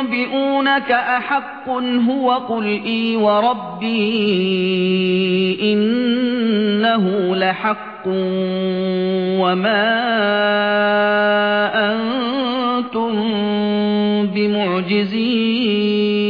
ويستنبئونك أحق هو قل إي وربي إنه لحق وما أنتم بمعجزين